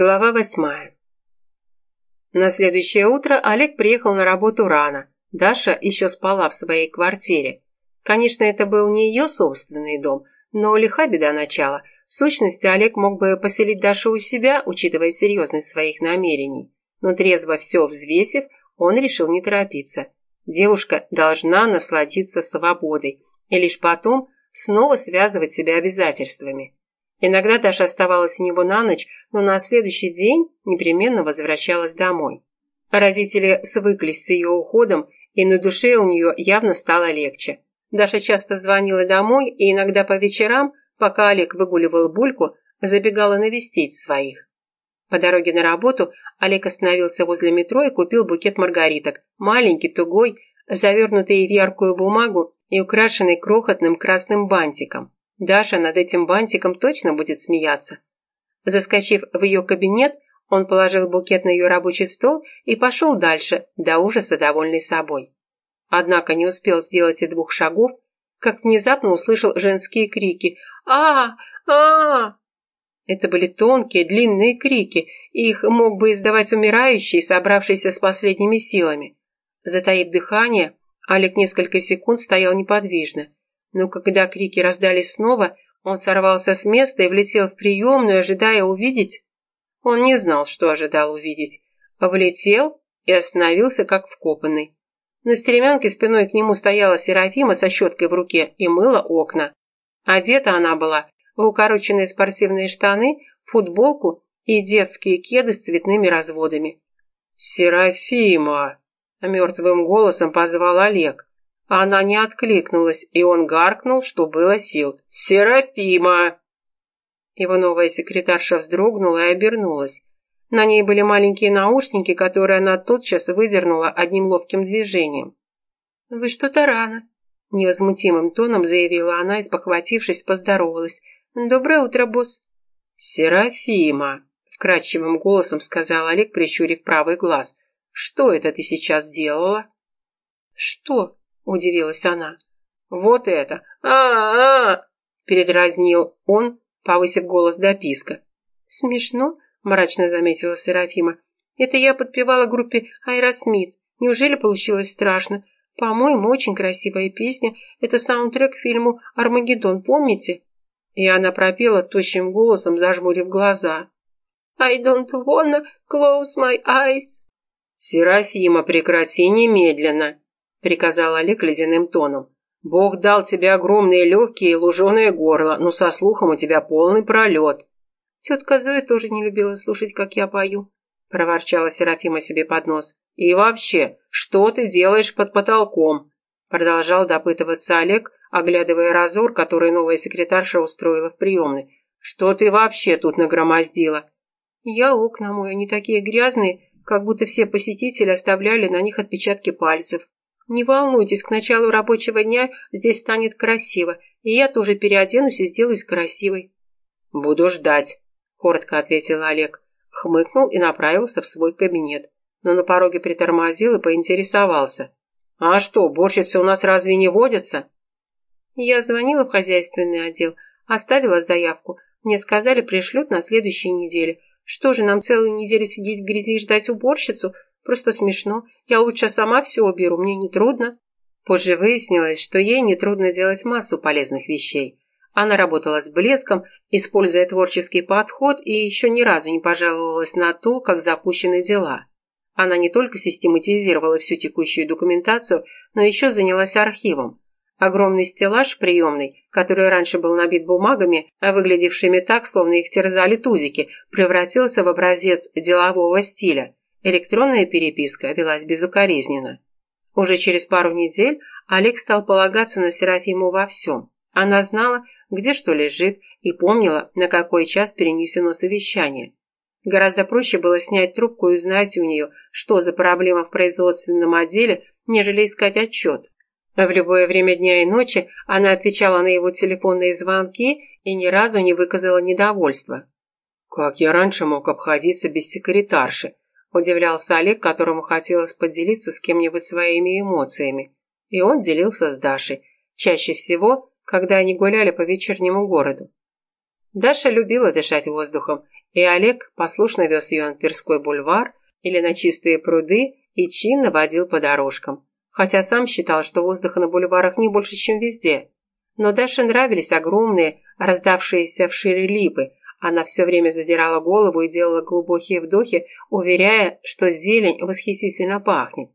Глава восьмая. На следующее утро Олег приехал на работу рано. Даша еще спала в своей квартире. Конечно, это был не ее собственный дом, но лиха беда начала. В сущности, Олег мог бы поселить Дашу у себя, учитывая серьезность своих намерений. Но трезво все взвесив, он решил не торопиться. Девушка должна насладиться свободой и лишь потом снова связывать себя обязательствами. Иногда Даша оставалась у него на ночь, но на следующий день непременно возвращалась домой. Родители свыклись с ее уходом, и на душе у нее явно стало легче. Даша часто звонила домой, и иногда по вечерам, пока Олег выгуливал Бульку, забегала навестить своих. По дороге на работу Олег остановился возле метро и купил букет маргариток, маленький, тугой, завернутый в яркую бумагу и украшенный крохотным красным бантиком. Даша над этим бантиком точно будет смеяться. Заскочив в ее кабинет, он положил букет на ее рабочий стол и пошел дальше, до ужаса довольный собой. Однако не успел сделать и двух шагов, как внезапно услышал женские крики а а! Это были тонкие, длинные крики, их мог бы издавать умирающий, собравшийся с последними силами. Затаив дыхание, Олег несколько секунд стоял неподвижно. Но когда крики раздались снова, он сорвался с места и влетел в приемную, ожидая увидеть... Он не знал, что ожидал увидеть. Влетел и остановился, как вкопанный. На стремянке спиной к нему стояла Серафима со щеткой в руке и мыла окна. Одета она была в укороченные спортивные штаны, футболку и детские кеды с цветными разводами. «Серафима!» – мертвым голосом позвал Олег. Она не откликнулась, и он гаркнул, что было сил. «Серафима!» Его новая секретарша вздрогнула и обернулась. На ней были маленькие наушники, которые она тотчас выдернула одним ловким движением. «Вы что-то рано», – невозмутимым тоном заявила она и, спохватившись, поздоровалась. «Доброе утро, босс». «Серафима», – вкрадчивым голосом сказал Олег, прищурив правый глаз. «Что это ты сейчас делала?» «Что?» Удивилась она. «Вот это! А-а-а!» – передразнил он, повысив голос до писка. «Смешно?» – мрачно заметила Серафима. «Это я подпевала группе Айросмит. Неужели получилось страшно? По-моему, очень красивая песня. Это саундтрек к фильму «Армагеддон», помните?» И она пропела тощим голосом, зажмурив глаза. «I don't wanna close my eyes». «Серафима, прекрати немедленно!» – приказал Олег ледяным тоном. «Бог дал тебе огромные легкие и луженое горло, но со слухом у тебя полный пролет». «Тетка Зоя тоже не любила слушать, как я пою», – проворчала Серафима себе под нос. «И вообще, что ты делаешь под потолком?» – продолжал допытываться Олег, оглядывая разор, который новая секретарша устроила в приемной. «Что ты вообще тут нагромоздила?» «Я окна мою, они такие грязные, как будто все посетители оставляли на них отпечатки пальцев», «Не волнуйтесь, к началу рабочего дня здесь станет красиво, и я тоже переоденусь и сделаюсь красивой». «Буду ждать», – коротко ответил Олег, хмыкнул и направился в свой кабинет, но на пороге притормозил и поинтересовался. «А что, борщицы у нас разве не водятся?» Я звонила в хозяйственный отдел, оставила заявку. Мне сказали, пришлют на следующей неделе. Что же, нам целую неделю сидеть в грязи и ждать уборщицу? Просто смешно. Я лучше сама все уберу, мне не трудно. Позже выяснилось, что ей не трудно делать массу полезных вещей. Она работала с блеском, используя творческий подход и еще ни разу не пожаловалась на то, как запущены дела. Она не только систематизировала всю текущую документацию, но еще занялась архивом. Огромный стеллаж приемный, который раньше был набит бумагами, а выглядевшими так, словно их терзали тузики, превратился в образец делового стиля. Электронная переписка велась безукоризненно. Уже через пару недель Олег стал полагаться на Серафиму во всем. Она знала, где что лежит, и помнила, на какой час перенесено совещание. Гораздо проще было снять трубку и узнать у нее, что за проблема в производственном отделе, нежели искать отчет. В любое время дня и ночи она отвечала на его телефонные звонки и ни разу не выказала недовольства. «Как я раньше мог обходиться без секретарши?» Удивлялся Олег, которому хотелось поделиться с кем-нибудь своими эмоциями. И он делился с Дашей. Чаще всего, когда они гуляли по вечернему городу. Даша любила дышать воздухом, и Олег послушно вез ее на Тверской бульвар или на чистые пруды и чинно водил по дорожкам. Хотя сам считал, что воздуха на бульварах не больше, чем везде. Но Даше нравились огромные, раздавшиеся в липы. Она все время задирала голову и делала глубокие вдохи, уверяя, что зелень восхитительно пахнет.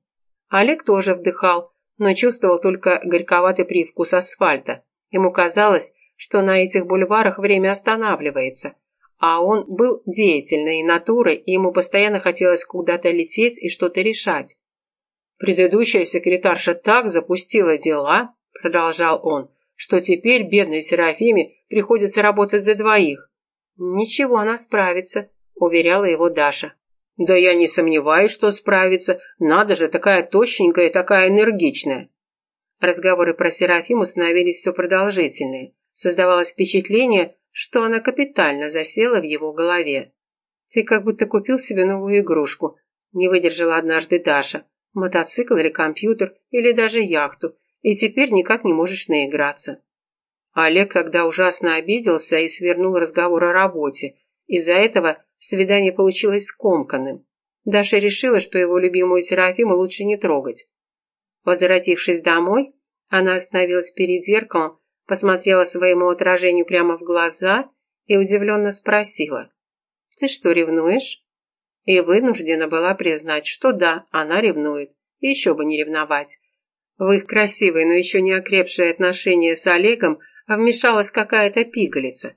Олег тоже вдыхал, но чувствовал только горьковатый привкус асфальта. Ему казалось, что на этих бульварах время останавливается. А он был деятельной натурой, и ему постоянно хотелось куда-то лететь и что-то решать. «Предыдущая секретарша так запустила дела», – продолжал он, «что теперь бедной Серафиме приходится работать за двоих». «Ничего, она справится», – уверяла его Даша. «Да я не сомневаюсь, что справится. Надо же, такая тощенькая и такая энергичная». Разговоры про Серафиму становились все продолжительнее. Создавалось впечатление, что она капитально засела в его голове. «Ты как будто купил себе новую игрушку», – не выдержала однажды Даша. «Мотоцикл или компьютер, или даже яхту, и теперь никак не можешь наиграться». Олег тогда ужасно обиделся и свернул разговор о работе. Из-за этого свидание получилось скомканным. Даша решила, что его любимую Серафиму лучше не трогать. Возвратившись домой, она остановилась перед зеркалом посмотрела своему отражению прямо в глаза и удивленно спросила. «Ты что, ревнуешь?» И вынуждена была признать, что да, она ревнует. Еще бы не ревновать. В их красивые, но еще не окрепшие отношения с Олегом вмешалась какая-то пигалица.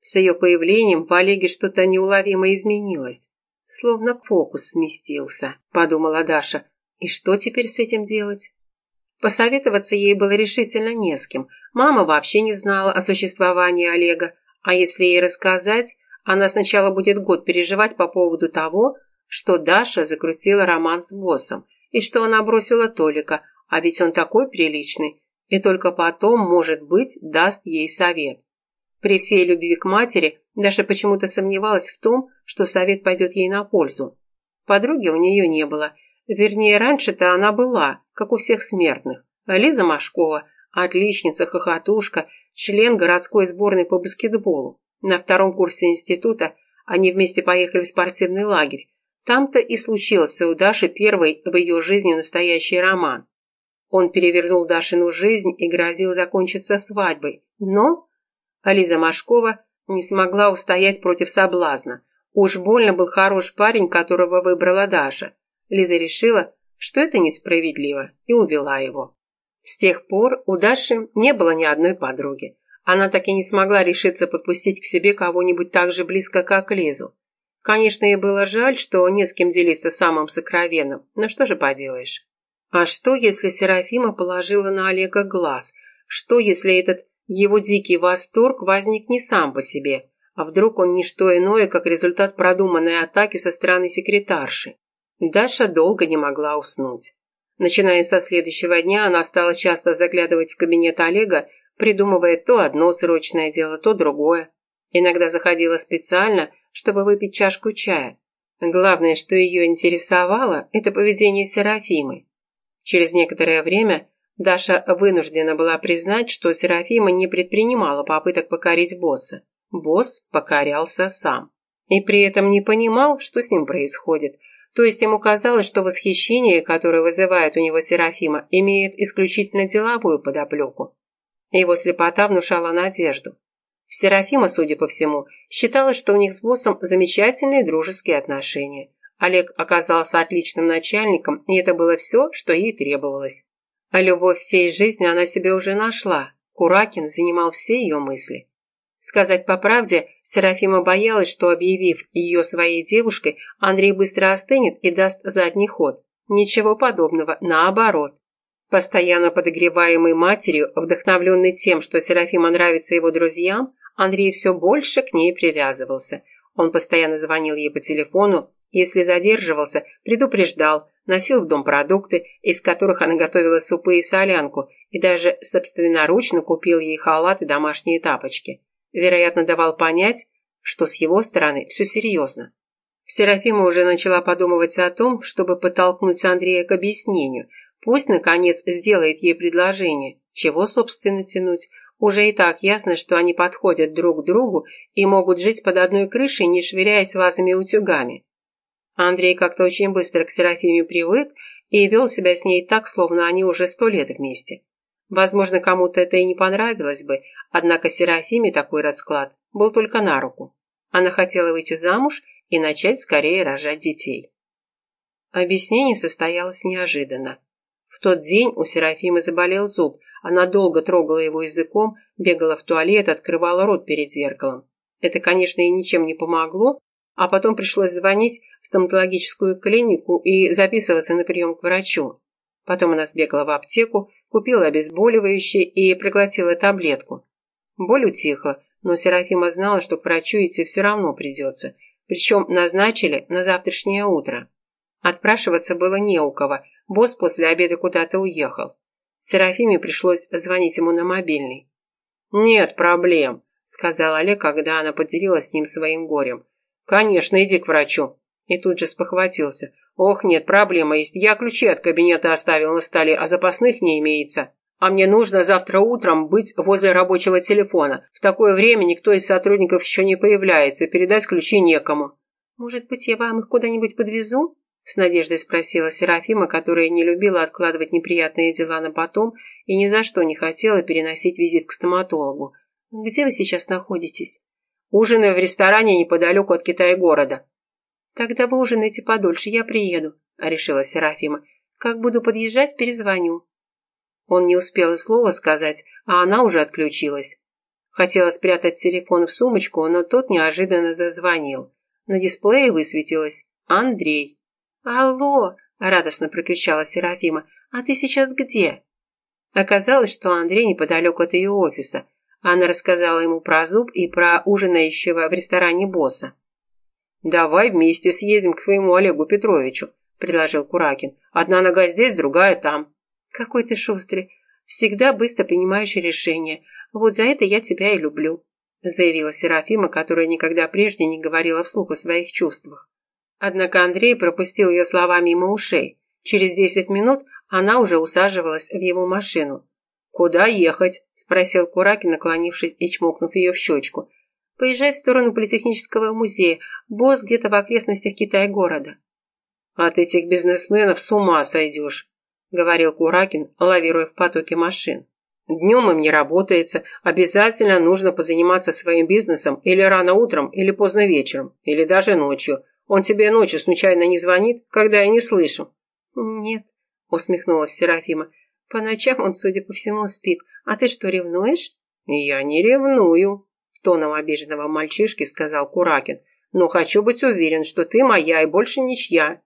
С ее появлением в Олеге что-то неуловимо изменилось. Словно фокус сместился, подумала Даша. И что теперь с этим делать? Посоветоваться ей было решительно не с кем. Мама вообще не знала о существовании Олега, а если ей рассказать, она сначала будет год переживать по поводу того, что Даша закрутила роман с боссом, и что она бросила Толика, а ведь он такой приличный, и только потом, может быть, даст ей совет. При всей любви к матери Даша почему-то сомневалась в том, что совет пойдет ей на пользу. Подруги у нее не было – Вернее, раньше-то она была, как у всех смертных. Лиза Машкова, отличница, хохотушка, член городской сборной по баскетболу. На втором курсе института они вместе поехали в спортивный лагерь. Там-то и случился у Даши первый в ее жизни настоящий роман. Он перевернул Дашину жизнь и грозил закончиться свадьбой. Но Лиза Машкова не смогла устоять против соблазна. Уж больно был хорош парень, которого выбрала Даша. Лиза решила, что это несправедливо, и увела его. С тех пор у Даши не было ни одной подруги. Она так и не смогла решиться подпустить к себе кого-нибудь так же близко, как Лизу. Конечно, ей было жаль, что не с кем делиться самым сокровенным, но что же поделаешь. А что, если Серафима положила на Олега глаз? Что, если этот его дикий восторг возник не сам по себе, а вдруг он не что иное, как результат продуманной атаки со стороны секретарши? Даша долго не могла уснуть. Начиная со следующего дня, она стала часто заглядывать в кабинет Олега, придумывая то одно срочное дело, то другое. Иногда заходила специально, чтобы выпить чашку чая. Главное, что ее интересовало, это поведение Серафимы. Через некоторое время Даша вынуждена была признать, что Серафима не предпринимала попыток покорить босса. Босс покорялся сам. И при этом не понимал, что с ним происходит – то есть ему казалось, что восхищение, которое вызывает у него Серафима, имеет исключительно деловую подоплеку. Его слепота внушала надежду. Серафима, судя по всему, считала, что у них с боссом замечательные дружеские отношения. Олег оказался отличным начальником, и это было все, что ей требовалось. А любовь всей жизни она себе уже нашла. Куракин занимал все ее мысли. Сказать по правде, Серафима боялась, что, объявив ее своей девушкой, Андрей быстро остынет и даст задний ход. Ничего подобного, наоборот. Постоянно подогреваемый матерью, вдохновленный тем, что Серафима нравится его друзьям, Андрей все больше к ней привязывался. Он постоянно звонил ей по телефону, если задерживался, предупреждал, носил в дом продукты, из которых она готовила супы и солянку, и даже собственноручно купил ей халат и домашние тапочки вероятно, давал понять, что с его стороны все серьезно. Серафима уже начала подумывать о том, чтобы подтолкнуть Андрея к объяснению. Пусть, наконец, сделает ей предложение. Чего, собственно, тянуть? Уже и так ясно, что они подходят друг к другу и могут жить под одной крышей, не швыряясь вазами и утюгами. Андрей как-то очень быстро к Серафиме привык и вел себя с ней так, словно они уже сто лет вместе. Возможно, кому-то это и не понравилось бы, однако Серафиме такой расклад был только на руку. Она хотела выйти замуж и начать скорее рожать детей. Объяснение состоялось неожиданно. В тот день у Серафимы заболел зуб, она долго трогала его языком, бегала в туалет, открывала рот перед зеркалом. Это, конечно, и ничем не помогло, а потом пришлось звонить в стоматологическую клинику и записываться на прием к врачу. Потом она сбегала в аптеку, купила обезболивающее и проглотила таблетку. Боль утихла, но Серафима знала, что к врачу идти все равно придется, причем назначили на завтрашнее утро. Отпрашиваться было не у кого, босс после обеда куда-то уехал. Серафиме пришлось звонить ему на мобильный. «Нет проблем», — сказал Олег, когда она поделилась с ним своим горем. «Конечно, иди к врачу». И тут же спохватился. «Ох, нет, проблема есть. Я ключи от кабинета оставил на столе, а запасных не имеется. А мне нужно завтра утром быть возле рабочего телефона. В такое время никто из сотрудников еще не появляется, передать ключи некому». «Может быть, я вам их куда-нибудь подвезу?» С надеждой спросила Серафима, которая не любила откладывать неприятные дела на потом и ни за что не хотела переносить визит к стоматологу. «Где вы сейчас находитесь?» «Ужинаю в ресторане неподалеку от Китай-города». «Тогда вы ужинаете подольше, я приеду», — решила Серафима. «Как буду подъезжать, перезвоню». Он не успел и слова сказать, а она уже отключилась. Хотела спрятать телефон в сумочку, но тот неожиданно зазвонил. На дисплее высветилось «Андрей». «Алло!» – радостно прокричала Серафима. «А ты сейчас где?» Оказалось, что Андрей неподалеку от ее офиса. Она рассказала ему про зуб и про ужинающего в ресторане босса. «Давай вместе съездим к твоему Олегу Петровичу», – предложил Куракин. «Одна нога здесь, другая там». «Какой ты шустрый. Всегда быстро принимаешь решения. Вот за это я тебя и люблю», – заявила Серафима, которая никогда прежде не говорила вслух о своих чувствах. Однако Андрей пропустил ее слова мимо ушей. Через десять минут она уже усаживалась в его машину. «Куда ехать?» – спросил Куракин, наклонившись и чмокнув ее в щечку. «Поезжай в сторону Политехнического музея. Босс где-то в окрестностях Китая-города». «От этих бизнесменов с ума сойдешь», – говорил Куракин, лавируя в потоке машин. «Днем им не работается, обязательно нужно позаниматься своим бизнесом или рано утром, или поздно вечером, или даже ночью. Он тебе ночью случайно не звонит, когда я не слышу?» «Нет», — усмехнулась Серафима. «По ночам он, судя по всему, спит. А ты что, ревнуешь?» «Я не ревную», — тоном обиженного мальчишки сказал Куракин. «Но хочу быть уверен, что ты моя и больше ничья».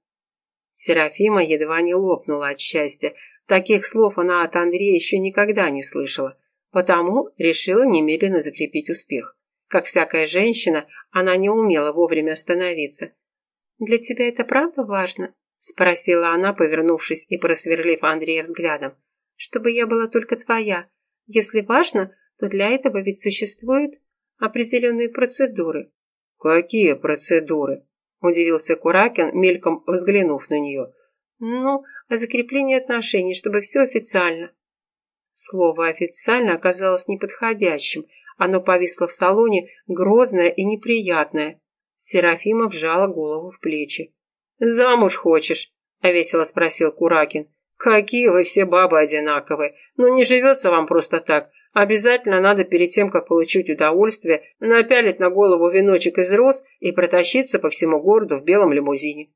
Серафима едва не лопнула от счастья. Таких слов она от Андрея еще никогда не слышала, потому решила немедленно закрепить успех. Как всякая женщина, она не умела вовремя остановиться. «Для тебя это правда важно?» – спросила она, повернувшись и просверлив Андрея взглядом. «Чтобы я была только твоя. Если важно, то для этого ведь существуют определенные процедуры». «Какие процедуры?» – удивился Куракин, мельком взглянув на нее. «Ну, о закреплении отношений, чтобы все официально». Слово «официально» оказалось неподходящим. Оно повисло в салоне, грозное и неприятное. Серафима вжала голову в плечи. «Замуж хочешь?» – весело спросил Куракин. «Какие вы все бабы одинаковые! Ну не живется вам просто так. Обязательно надо перед тем, как получить удовольствие, напялить на голову веночек из роз и протащиться по всему городу в белом лимузине».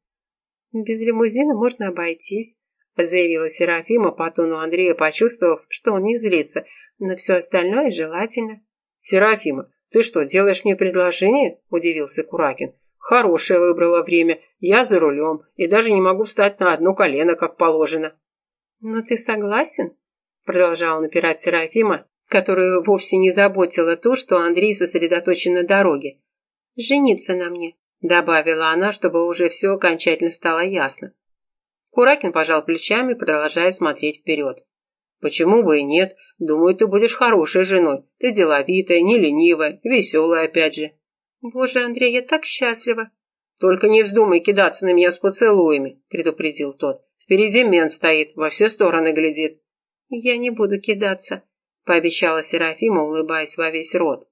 «Без лимузина можно обойтись», – заявила Серафима по тону Андрея, почувствовав, что он не злится, но все остальное желательно. «Серафима, «Ты что, делаешь мне предложение?» – удивился Куракин. «Хорошее выбрала время. Я за рулем и даже не могу встать на одно колено, как положено». «Но ты согласен?» – продолжала напирать Серафима, которую вовсе не заботило то, что Андрей сосредоточен на дороге. «Жениться на мне», – добавила она, чтобы уже все окончательно стало ясно. Куракин пожал плечами, продолжая смотреть вперед. «Почему бы и нет? Думаю, ты будешь хорошей женой. Ты деловитая, не ленивая, веселая опять же». «Боже, Андрей, я так счастлива!» «Только не вздумай кидаться на меня с поцелуями», — предупредил тот. «Впереди мент стоит, во все стороны глядит». «Я не буду кидаться», — пообещала Серафима, улыбаясь во весь рот.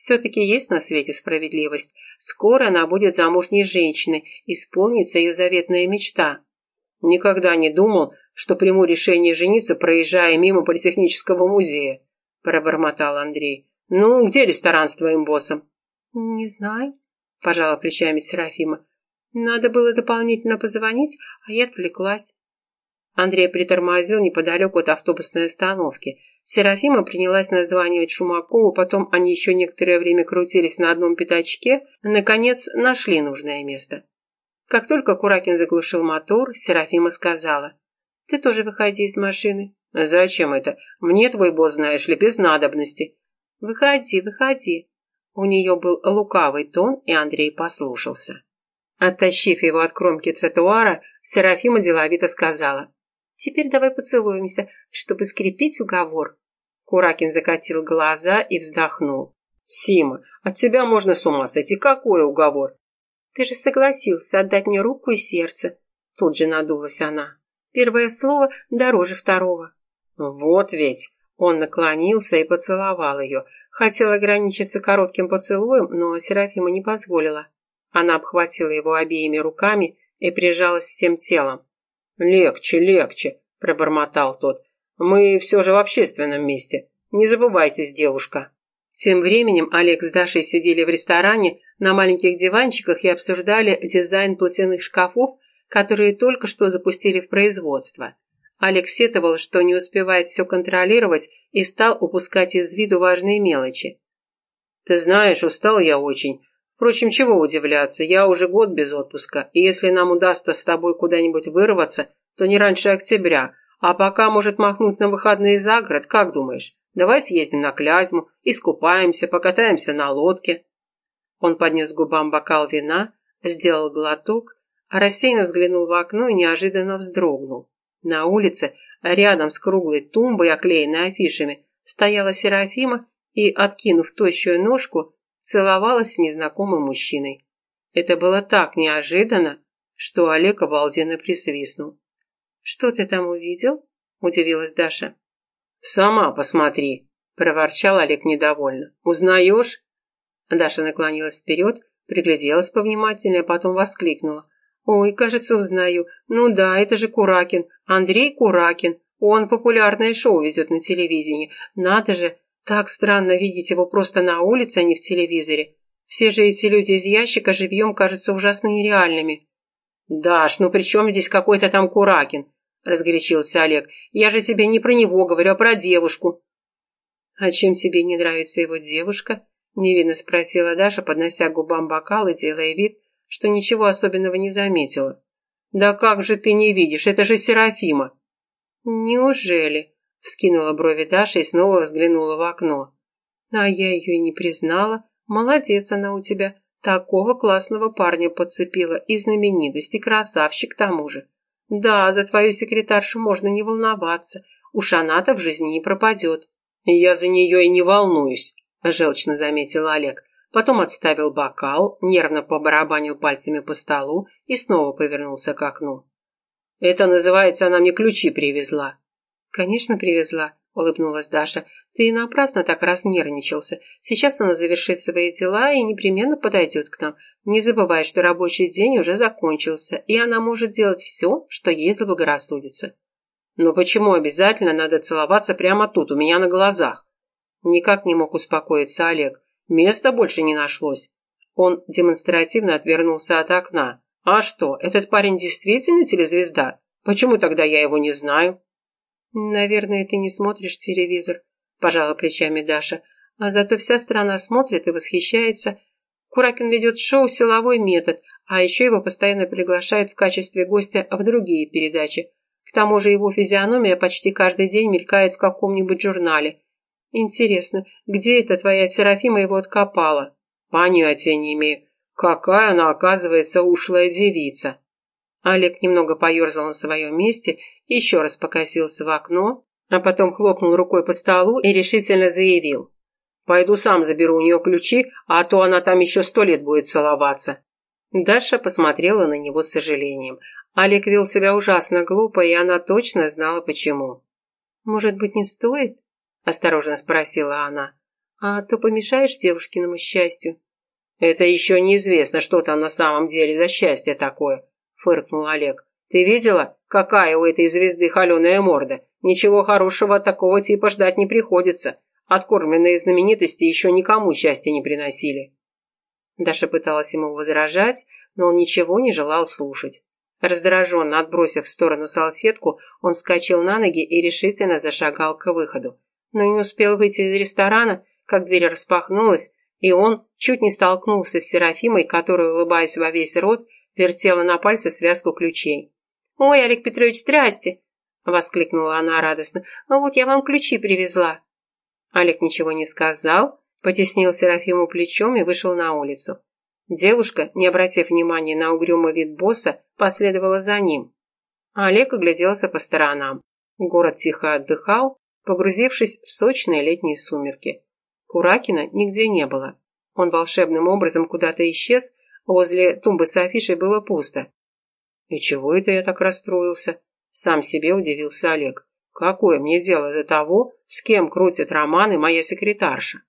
Все-таки есть на свете справедливость. Скоро она будет замужней женщиной, исполнится ее заветная мечта. Никогда не думал, что приму решение жениться, проезжая мимо политехнического музея, пробормотал Андрей. Ну, где ресторан с твоим боссом? Не знаю, пожала плечами Серафима. Надо было дополнительно позвонить, а я отвлеклась. Андрей притормозил неподалеку от автобусной остановки. Серафима принялась названивать Шумакову, потом они еще некоторое время крутились на одном пятачке, наконец нашли нужное место. Как только Куракин заглушил мотор, Серафима сказала, «Ты тоже выходи из машины». «Зачем это? Мне твой босс, знаешь ли, без надобности». «Выходи, выходи». У нее был лукавый тон, и Андрей послушался. Оттащив его от кромки тротуара, Серафима деловито сказала, Теперь давай поцелуемся, чтобы скрепить уговор». Куракин закатил глаза и вздохнул. «Сима, от тебя можно с ума сойти. Какой уговор?» «Ты же согласился отдать мне руку и сердце». Тут же надулась она. «Первое слово дороже второго». «Вот ведь!» Он наклонился и поцеловал ее. Хотел ограничиться коротким поцелуем, но Серафима не позволила. Она обхватила его обеими руками и прижалась всем телом. «Легче, легче», – пробормотал тот. «Мы все же в общественном месте. Не забывайтесь, девушка». Тем временем Олег с Дашей сидели в ресторане на маленьких диванчиках и обсуждали дизайн платяных шкафов, которые только что запустили в производство. Олег сетовал, что не успевает все контролировать и стал упускать из виду важные мелочи. «Ты знаешь, устал я очень. Впрочем, чего удивляться, я уже год без отпуска, и если нам удастся с тобой куда-нибудь вырваться, то не раньше октября, а пока может махнуть на выходные за город, как думаешь? Давай съездим на Клязьму, искупаемся, покатаемся на лодке». Он поднес к губам бокал вина, сделал глоток, а рассеянно взглянул в окно и неожиданно вздрогнул. На улице, рядом с круглой тумбой, оклеенной афишами, стояла Серафима и, откинув тощую ножку, целовалась с незнакомым мужчиной. Это было так неожиданно, что Олег обалденно присвистнул. «Что ты там увидел?» – удивилась Даша. «Сама посмотри», – проворчал Олег недовольно. «Узнаешь?» Даша наклонилась вперед, пригляделась повнимательнее, потом воскликнула. «Ой, кажется, узнаю. Ну да, это же Куракин. Андрей Куракин. Он популярное шоу везет на телевидении. Надо же, так странно видеть его просто на улице, а не в телевизоре. Все же эти люди из ящика живьем кажутся ужасно нереальными. «Даш, ну при чем здесь какой-то там Куракин?» – разгорячился Олег. «Я же тебе не про него говорю, а про девушку». «А чем тебе не нравится его девушка?» – невинно спросила Даша, поднося к губам бокал и делая вид, что ничего особенного не заметила. «Да как же ты не видишь? Это же Серафима!» «Неужели?» Вскинула брови Даша и снова взглянула в окно. А я ее и не признала. Молодец она у тебя. Такого классного парня подцепила. И знаменитость, и красавчик к тому же. Да, за твою секретаршу можно не волноваться. Уж она-то в жизни не пропадет. Я за нее и не волнуюсь, желчно заметил Олег. Потом отставил бокал, нервно побарабанил пальцами по столу и снова повернулся к окну. Это называется, она мне ключи привезла. «Конечно, привезла», – улыбнулась Даша. «Ты и напрасно так разнервничался. Сейчас она завершит свои дела и непременно подойдет к нам. Не забывай, что рабочий день уже закончился, и она может делать все, что ей заблагорассудится». «Но почему обязательно надо целоваться прямо тут, у меня на глазах?» Никак не мог успокоиться Олег. Места больше не нашлось. Он демонстративно отвернулся от окна. «А что, этот парень действительно телезвезда? Почему тогда я его не знаю?» «Наверное, ты не смотришь телевизор», – пожала плечами Даша. «А зато вся страна смотрит и восхищается. Куракин ведет шоу «Силовой метод», а еще его постоянно приглашают в качестве гостя в другие передачи. К тому же его физиономия почти каждый день мелькает в каком-нибудь журнале. Интересно, где эта твоя Серафима его откопала? Понятия не имею. Какая она, оказывается, ушлая девица. Олег немного поерзал на своем месте еще раз покосился в окно, а потом хлопнул рукой по столу и решительно заявил. «Пойду сам заберу у нее ключи, а то она там еще сто лет будет целоваться». Даша посмотрела на него с сожалением. Олег вел себя ужасно глупо, и она точно знала почему. «Может быть, не стоит?» – осторожно спросила она. «А то помешаешь девушкиному счастью?» «Это еще неизвестно, что там на самом деле за счастье такое», – фыркнул Олег. «Ты видела, какая у этой звезды холеная морда? Ничего хорошего от такого типа ждать не приходится. Откормленные знаменитости еще никому счастья не приносили». Даша пыталась ему возражать, но он ничего не желал слушать. Раздраженно отбросив в сторону салфетку, он вскочил на ноги и решительно зашагал к выходу. Но не успел выйти из ресторана, как дверь распахнулась, и он чуть не столкнулся с Серафимой, которая, улыбаясь во весь рот, вертела на пальце связку ключей. «Ой, Олег Петрович, здрасте!» — воскликнула она радостно. «А вот я вам ключи привезла». Олег ничего не сказал, потеснил Серафиму плечом и вышел на улицу. Девушка, не обратив внимания на угрюмый вид босса, последовала за ним. Олег огляделся по сторонам. Город тихо отдыхал, погрузившись в сочные летние сумерки. Куракина нигде не было. Он волшебным образом куда-то исчез, возле тумбы с афишей было пусто. «И чего это я так расстроился?» Сам себе удивился Олег. «Какое мне дело до того, с кем крутит романы моя секретарша?»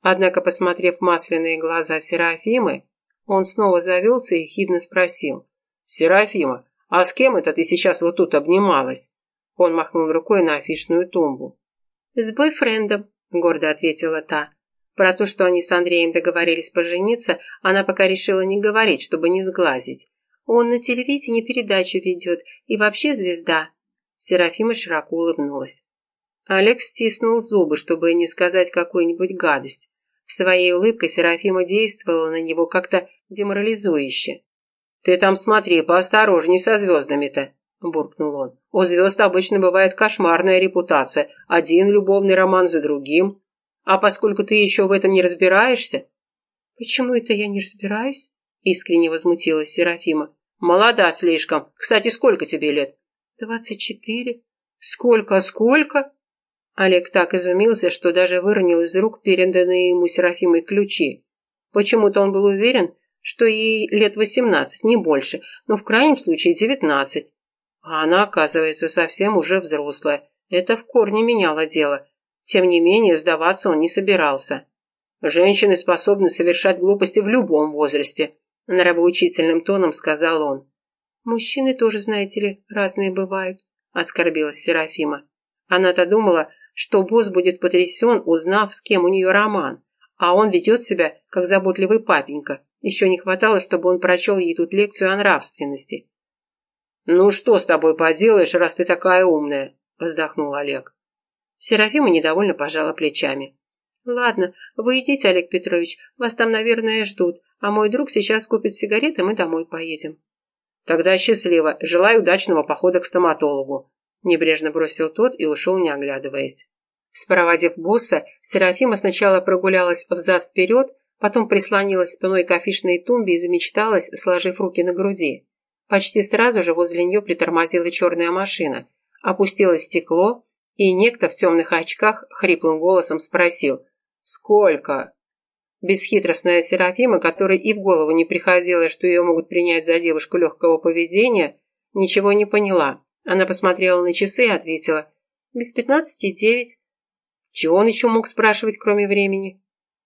Однако, посмотрев масляные глаза Серафимы, он снова завелся и хидно спросил. «Серафима, а с кем это ты сейчас вот тут обнималась?» Он махнул рукой на афишную тумбу. «С бойфрендом», – гордо ответила та. Про то, что они с Андреем договорились пожениться, она пока решила не говорить, чтобы не сглазить. Он на телевидении передачу ведет и вообще звезда. Серафима широко улыбнулась. Олег стиснул зубы, чтобы не сказать какую-нибудь гадость. Своей улыбкой Серафима действовала на него как-то деморализующе. «Ты там смотри, поосторожней со звездами-то», – буркнул он. «У звезд обычно бывает кошмарная репутация, один любовный роман за другим. А поскольку ты еще в этом не разбираешься...» «Почему это я не разбираюсь?» – искренне возмутилась Серафима. «Молода слишком. Кстати, сколько тебе лет?» «Двадцать четыре». «Сколько, сколько?» Олег так изумился, что даже выронил из рук переданные ему Серафимой ключи. Почему-то он был уверен, что ей лет восемнадцать, не больше, но в крайнем случае девятнадцать. А она, оказывается, совсем уже взрослая. Это в корне меняло дело. Тем не менее, сдаваться он не собирался. Женщины способны совершать глупости в любом возрасте, нравоучительным тоном сказал он. Мужчины тоже, знаете ли, разные бывают, оскорбилась Серафима. Она-то думала, что босс будет потрясен, узнав, с кем у нее роман, а он ведет себя, как заботливый папенька. Еще не хватало, чтобы он прочел ей тут лекцию о нравственности. «Ну что с тобой поделаешь, раз ты такая умная?» – вздохнул Олег. Серафима недовольно пожала плечами. «Ладно, вы идите, Олег Петрович, вас там, наверное, ждут, а мой друг сейчас купит сигареты, мы домой поедем». «Тогда счастливо, желаю удачного похода к стоматологу», – небрежно бросил тот и ушел, не оглядываясь. Спроводив босса, Серафима сначала прогулялась взад-вперед, потом прислонилась спиной к афишной тумбе и замечталась, сложив руки на груди. Почти сразу же возле нее притормозила черная машина. Опустилось стекло, и некто в темных очках хриплым голосом спросил «Сколько?». Бесхитростная Серафима, которой и в голову не приходило, что ее могут принять за девушку легкого поведения, ничего не поняла. Она посмотрела на часы и ответила «Без пятнадцати девять». Чего он еще мог спрашивать, кроме времени?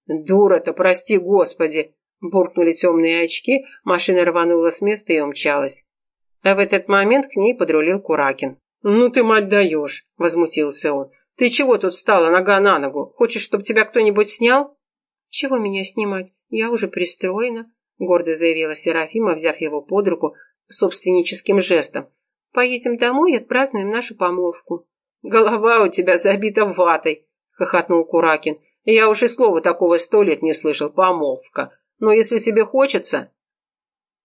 «Дура-то, прости господи!» Буркнули темные очки, машина рванула с места и умчалась. А в этот момент к ней подрулил Куракин. «Ну ты, мать, даешь!» – возмутился он. «Ты чего тут встала нога на ногу? Хочешь, чтобы тебя кто-нибудь снял?» «Чего меня снимать? Я уже пристроена», – гордо заявила Серафима, взяв его под руку собственническим жестом. «Поедем домой и отпразднуем нашу помолвку». «Голова у тебя забита ватой», – хохотнул Куракин. «Я уж и слова такого сто лет не слышал, помолвка. Но если тебе хочется...»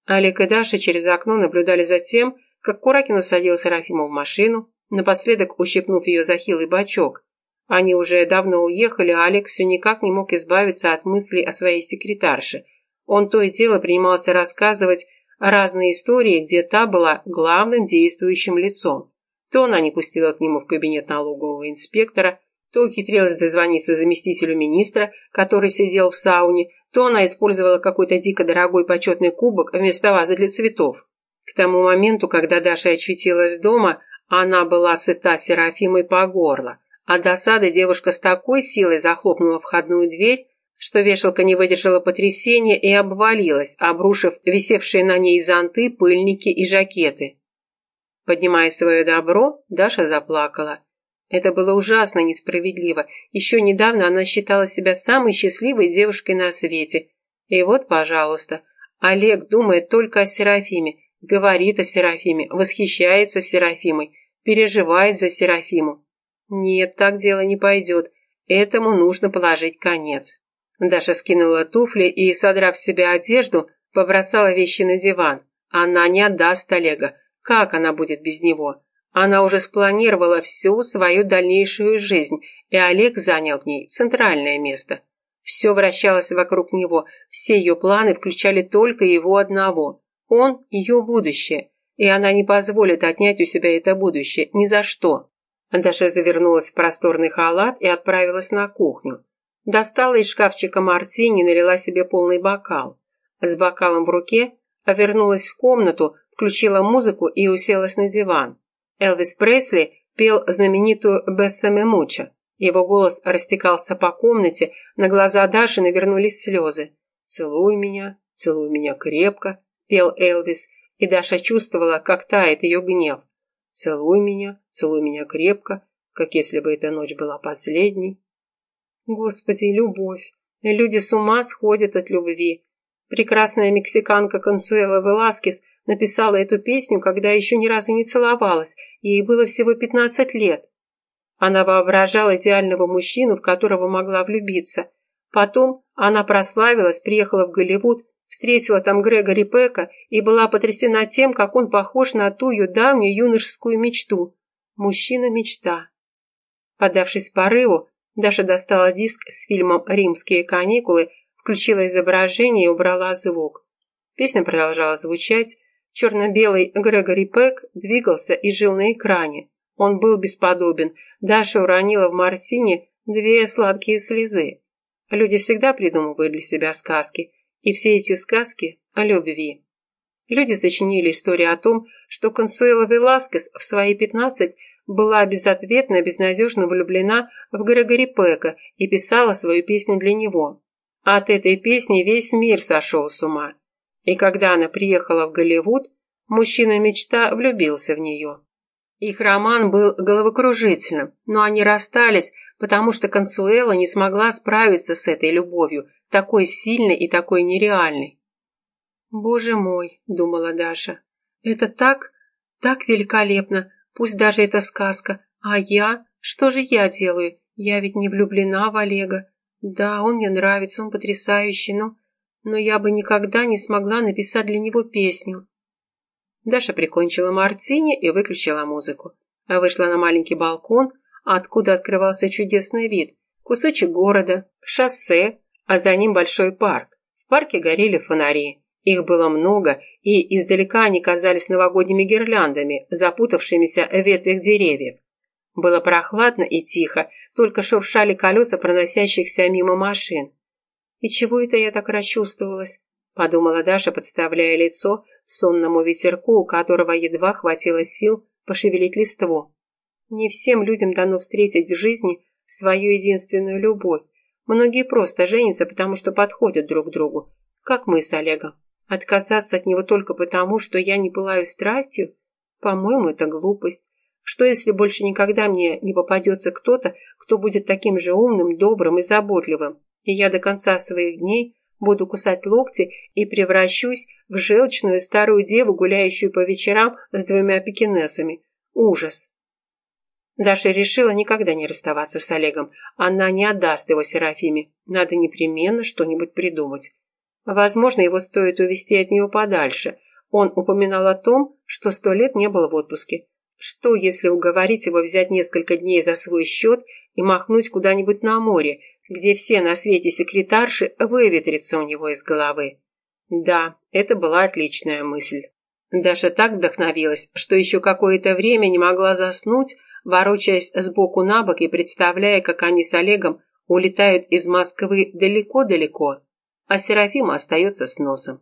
Олег и Даша через окно наблюдали за тем, как Куракин усадил Серафиму в машину, напоследок ущипнув ее за хилый бачок. Они уже давно уехали, а Олег все никак не мог избавиться от мыслей о своей секретарше. Он то и дело принимался рассказывать разные истории, где та была главным действующим лицом. То она не пустила к нему в кабинет налогового инспектора, то ухитрилась дозвониться заместителю министра, который сидел в сауне, то она использовала какой-то дико дорогой почетный кубок вместо вазы для цветов. К тому моменту, когда Даша очутилась дома, она была сыта Серафимой по горло. От досады девушка с такой силой захлопнула входную дверь, что вешалка не выдержала потрясения и обвалилась, обрушив висевшие на ней зонты, пыльники и жакеты. Поднимая свое добро, Даша заплакала. Это было ужасно несправедливо. Еще недавно она считала себя самой счастливой девушкой на свете. И вот, пожалуйста, Олег думает только о Серафиме, говорит о Серафиме, восхищается Серафимой, переживает за Серафиму. Нет, так дело не пойдет. Этому нужно положить конец. Даша скинула туфли и, содрав с себя одежду, побросала вещи на диван. Она не отдаст Олега. Как она будет без него? Она уже спланировала всю свою дальнейшую жизнь, и Олег занял в ней центральное место. Все вращалось вокруг него, все ее планы включали только его одного. Он – ее будущее, и она не позволит отнять у себя это будущее ни за что. Даша завернулась в просторный халат и отправилась на кухню. Достала из шкафчика мартини, налила себе полный бокал. С бокалом в руке вернулась в комнату, включила музыку и уселась на диван. Элвис Пресли пел знаменитую «Бессаме Муча». Его голос растекался по комнате, на глаза Даши навернулись слезы. «Целуй меня, целуй меня крепко», – пел Элвис, и Даша чувствовала, как тает ее гнев. «Целуй меня, целуй меня крепко, как если бы эта ночь была последней». Господи, любовь. Люди с ума сходят от любви. Прекрасная мексиканка Консуэла Веласкес написала эту песню, когда еще ни разу не целовалась, ей было всего 15 лет. Она воображала идеального мужчину, в которого могла влюбиться. Потом она прославилась, приехала в Голливуд, встретила там Грегори Пека и была потрясена тем, как он похож на ту ее давнюю юношескую мечту. Мужчина-мечта. Подавшись порыву, Даша достала диск с фильмом «Римские каникулы», включила изображение и убрала звук. Песня продолжала звучать. Черно-белый Грегори Пэк двигался и жил на экране. Он был бесподобен. Даша уронила в Мартине две сладкие слезы. Люди всегда придумывают для себя сказки, и все эти сказки о любви. Люди сочинили историю о том, что Консуэла Веласкес в свои пятнадцать была безответно, безнадежно влюблена в Грегори Пека и писала свою песню для него. От этой песни весь мир сошел с ума. И когда она приехала в Голливуд, мужчина-мечта влюбился в нее. Их роман был головокружительным, но они расстались, потому что Консуэла не смогла справиться с этой любовью, такой сильной и такой нереальной. «Боже мой», — думала Даша, — «это так, так великолепно, Пусть даже это сказка. А я? Что же я делаю? Я ведь не влюблена в Олега. Да, он мне нравится, он потрясающий, но... Но я бы никогда не смогла написать для него песню. Даша прикончила мартини и выключила музыку. Вышла на маленький балкон, откуда открывался чудесный вид. Кусочек города, шоссе, а за ним большой парк. В парке горели фонари. Их было много, и издалека они казались новогодними гирляндами, запутавшимися в ветвях деревьев. Было прохладно и тихо, только шуршали колеса проносящихся мимо машин. «И чего это я так расчувствовалась?» – подумала Даша, подставляя лицо сонному ветерку, у которого едва хватило сил пошевелить листву. Не всем людям дано встретить в жизни свою единственную любовь. Многие просто женятся, потому что подходят друг другу, как мы с Олегом. Отказаться от него только потому, что я не пылаю страстью? По-моему, это глупость. Что если больше никогда мне не попадется кто-то, кто будет таким же умным, добрым и заботливым, и я до конца своих дней буду кусать локти и превращусь в желчную старую деву, гуляющую по вечерам с двумя пекинесами. Ужас. Даша решила никогда не расставаться с Олегом. Она не отдаст его Серафиме. Надо непременно что-нибудь придумать. Возможно, его стоит увести от нее подальше. Он упоминал о том, что сто лет не был в отпуске. Что, если уговорить его взять несколько дней за свой счет и махнуть куда-нибудь на море, где все на свете секретарши выветрятся у него из головы? Да, это была отличная мысль. Даша так вдохновилась, что еще какое-то время не могла заснуть, ворочаясь сбоку на бок и представляя, как они с Олегом улетают из Москвы далеко-далеко а Серафима остается с носом.